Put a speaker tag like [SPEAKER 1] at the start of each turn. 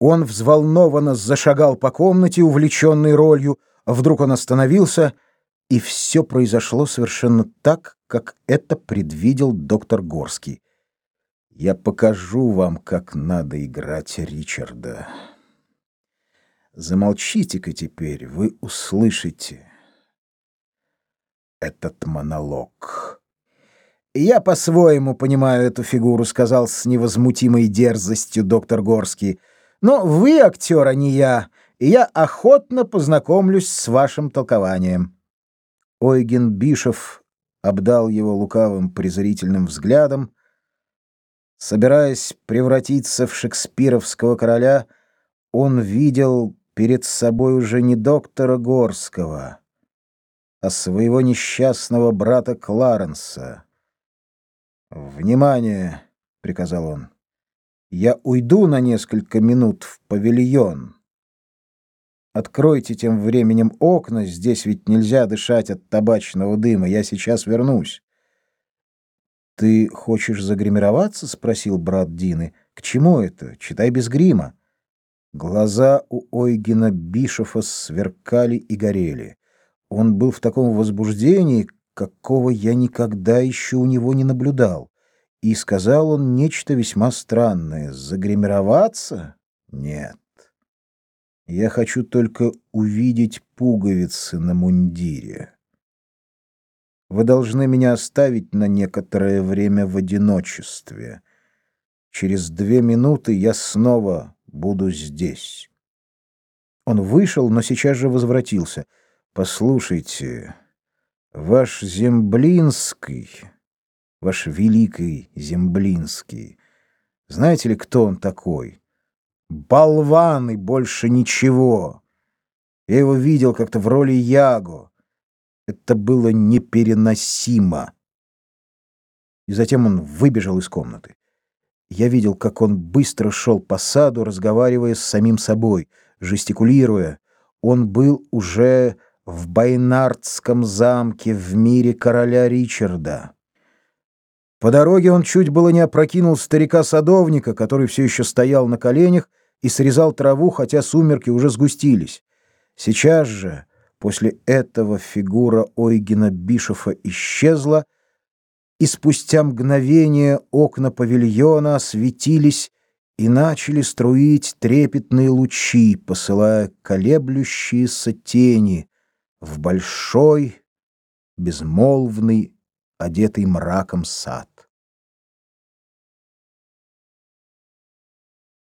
[SPEAKER 1] Он взволнованно зашагал по комнате, увлеченный ролью. Вдруг он остановился, и все произошло совершенно так, как это предвидел доктор Горский. «Я покажу вам, как надо играть Ричарда. Замолчите-ка теперь, вы услышите этот монолог». «Я по-своему понимаю эту фигуру», — сказал с невозмутимой дерзостью доктор Горский. Но вы актер, а не я, и я охотно познакомлюсь с вашим толкованием». Ойген Бишев обдал его лукавым презрительным взглядом. Собираясь превратиться в шекспировского короля, он видел перед собой уже не доктора Горского, а своего несчастного брата Кларенса. «Внимание!» — приказал он. Я уйду на несколько минут в павильон. Откройте тем временем окна, здесь ведь нельзя дышать от табачного дыма. Я сейчас вернусь. Ты хочешь загримироваться? спросил брат Дины. К чему это? Читай без грима. Глаза у Ойгена Бишофа сверкали и горели. Он был в таком возбуждении, какого я никогда еще у него не наблюдал. И сказал он нечто весьма странное. Загримироваться? Нет. Я хочу только увидеть пуговицы на мундире. Вы должны меня оставить на некоторое время в одиночестве. Через две минуты я снова буду здесь. Он вышел, но сейчас же возвратился. Послушайте, ваш Земблинский ваш великий Земблинский. Знаете ли, кто он такой? Болван и больше ничего. Я его видел как-то в роли Яго. Это было непереносимо. И затем он выбежал из комнаты. Я видел, как он быстро шел по саду, разговаривая с самим собой, жестикулируя. Он был уже в Байнардском замке в мире короля Ричарда. По дороге он чуть было не опрокинул старика-садовника, который все еще стоял на коленях и срезал траву, хотя сумерки уже сгустились. Сейчас же, после этого фигура Ойгена Бишофа исчезла, и спустя мгновение окна павильона осветились и начали струить трепетные лучи, посылая колеблющиеся тени в большой, безмолвный, одетый мраком сад.